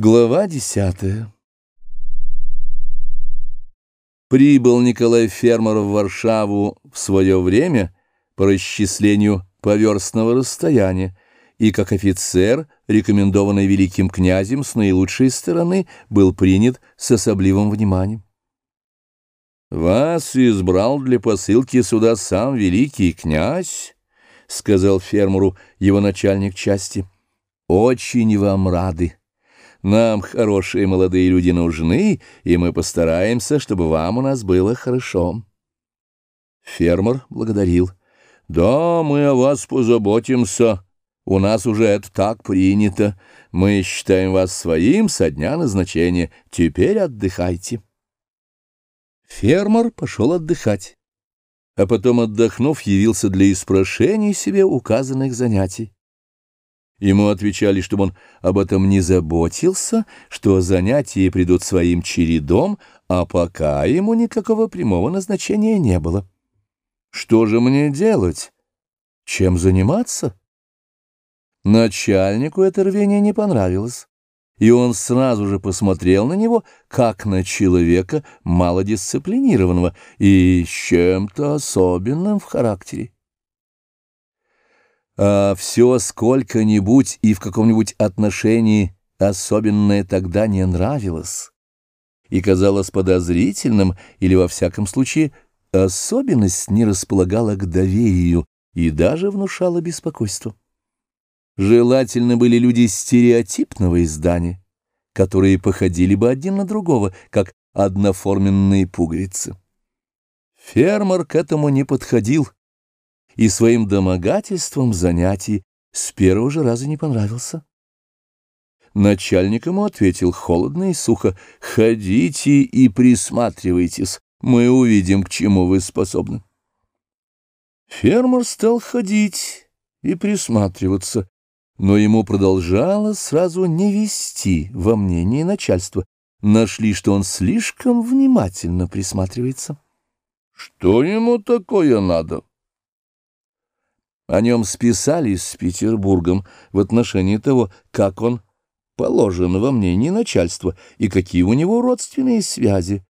Глава десятая Прибыл Николай Фермер в Варшаву в свое время по расчислению поверстного расстояния и как офицер, рекомендованный великим князем с наилучшей стороны, был принят с особливым вниманием. «Вас избрал для посылки сюда сам великий князь», — сказал фермеру его начальник части. «Очень вам рады». Нам хорошие молодые люди нужны, и мы постараемся, чтобы вам у нас было хорошо. Фермер благодарил. Да, мы о вас позаботимся. У нас уже это так принято. Мы считаем вас своим со дня назначения. Теперь отдыхайте. Фермер пошел отдыхать, а потом, отдохнув, явился для испрошений себе указанных занятий. Ему отвечали, чтобы он об этом не заботился, что занятия придут своим чередом, а пока ему никакого прямого назначения не было. Что же мне делать? Чем заниматься? Начальнику это рвение не понравилось, и он сразу же посмотрел на него, как на человека малодисциплинированного и с чем-то особенным в характере а все сколько-нибудь и в каком-нибудь отношении особенное тогда не нравилось и казалось подозрительным или, во всяком случае, особенность не располагала к доверию и даже внушала беспокойство. Желательно были люди стереотипного издания, которые походили бы один на другого, как одноформенные пуговицы. Фермер к этому не подходил, и своим домогательством занятий с первого же раза не понравился. Начальник ему ответил холодно и сухо, «Ходите и присматривайтесь, мы увидим, к чему вы способны». Фермер стал ходить и присматриваться, но ему продолжало сразу не вести во мнении начальства. Нашли, что он слишком внимательно присматривается. «Что ему такое надо?» О нем списались с Петербургом в отношении того, как он положен во мнении начальства и какие у него родственные связи.